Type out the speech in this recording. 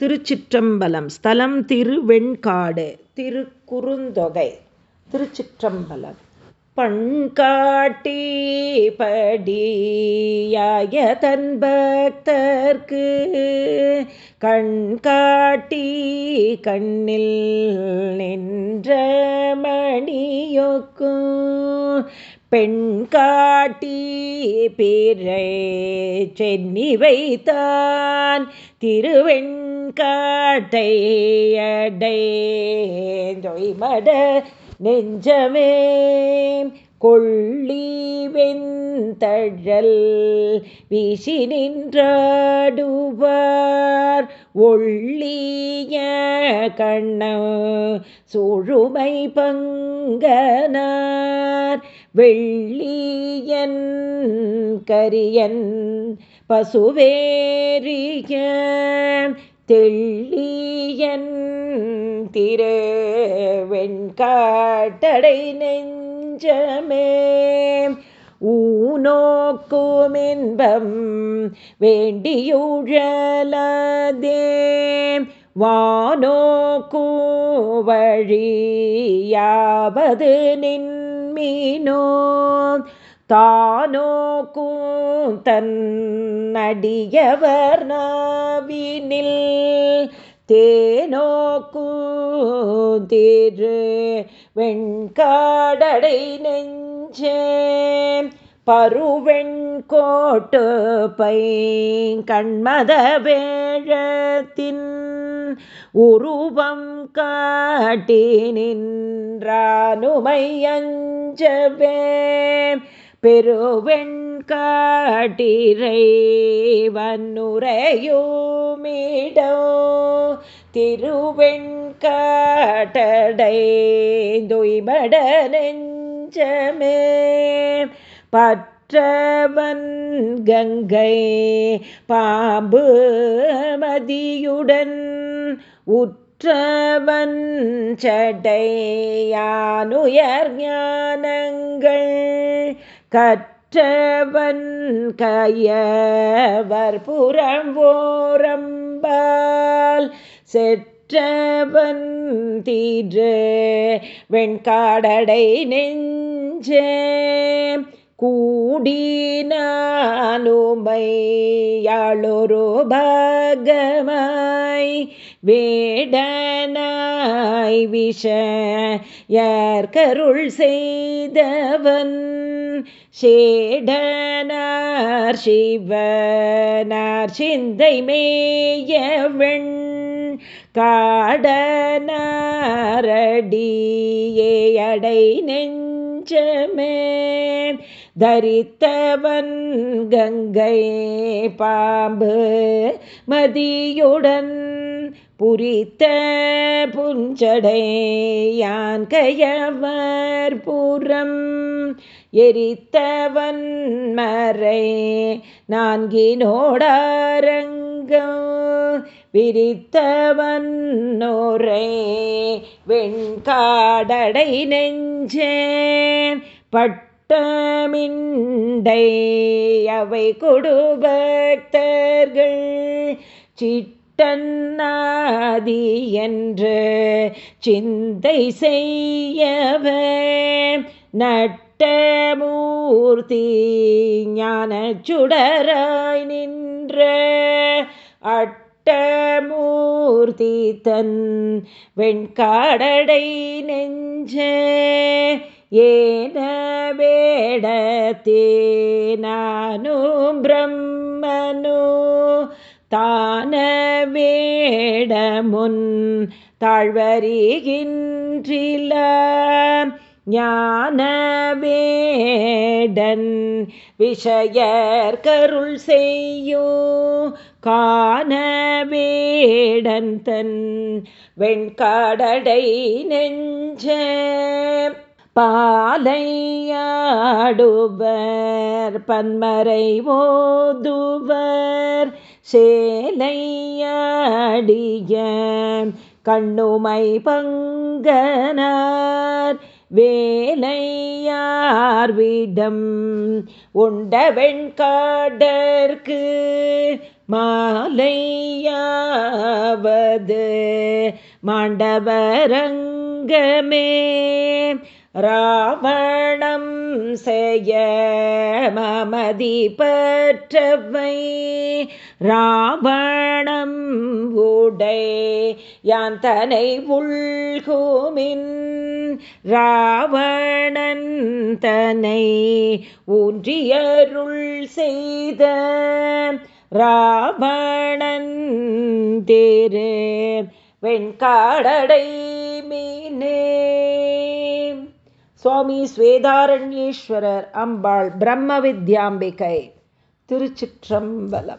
திருச்சிற்றம்பலம் ஸ்தலம் திருவெண்காடு திருக்குறுந்தொகை. திருச்சிற்றம்பலம். பண்காட்டி படியாய தன் பக்தர்க்கு கண்காட்டி கண்ணில் நின்ற மணியொக்கும் பெண் காட்டி பிறை சென்னி வைத்தான் திருவெண்காட்டை அடைந்தொய்மட நெஞ்சமே கொள்ளி வெந்தழல் வீசி நின்றாடுவார். ஒள்ளிய கண்ண சூழுமை பங்கனார். வெள்ளியன் கரியன் பசுவேரிய தெள்ளியன் திரு வெண்காட்டடை நெஞ்சமே. ஊனோக்குமின்பம் வேண்டியுழலதே. வானோக்கு வழியாவது நின்மீனோ. தானோக்கும் தன்னடியவர் நாவினில். தேனோக்கு வெண்காடடை நெஞ்சே. பருவெண்கோட்டு பை கண்மத வேழத்தின் உருவம் காட்டி நின்றானுமை அஞ்சவே பெருவெண்காட்டிரை காட்டிரை வன்னுரையோமிடோ துய்மட நெஞ்சமே பற்றவன் கங்கை பாம்பு மதியுடன் உற்றவன் சடையானுயர் ஞானங்கள் கற்றவன் கையவர் புறம்போரம்பால் செற்றவன் தீற்று வெண்காடடை நெஞ்சே. கூடினானுமையாளொரு பாகமாய் வேடனாய் விஷ கருள் செய்தவன் சேடனார் சிவனார் சிந்தை மேயவெண் காடனாரடியே அடை நெஞ்சமே தரித்தவன் கங்கை பாம்பு மதியுடன் புரித்த புஞ்சடையான் கையவர் புறம் எரித்தவன் மறை நான்கினோடாரங்கம் விரித்தவன் நோரை வெண்காடடை நெஞ்சேன் பட் மிண்டை அவை கொடுபக்தர்கள். சிட்டன்னாதி என்று சிந்தை செய்யவே நட்டமூர்த்தி ஞான சுடராய் நின்ற அட்டமூர்த்தி தன் வெண்காடடை நெஞ்சே. ஏன வேடத்தே நானும் பிரம்மனு? தான வேடமுன் தாழ்வறிகின்றில ஞான வேடன் விஷயர் கருள் செய்யும் காண வேடன் தன் வெண்காடடை நெஞ்ச. பாலையாடுவர் பன்மறை ஓதுவர் சேலையாடிய கண்ணுமை பங்கனார் வேலையார்விடம் உண்ட வெண்காடற்கு மாலையாவது மாண்டவரங்கமே ராவணம் செய்ய மமதி பற்றவை ராவணம் உடை யான் தனை உள்குமின். ராவணன் தனை ஊன்றியருள் செய்த ராவணன் தேரு. வெண்காடடை மீனே சுவாமி ஸ்வேதாரண்யேஸ்வரர் அம்பாள் பிரம்ம வித்யாம்பிகை. திருச்சிற்றம்பலம்.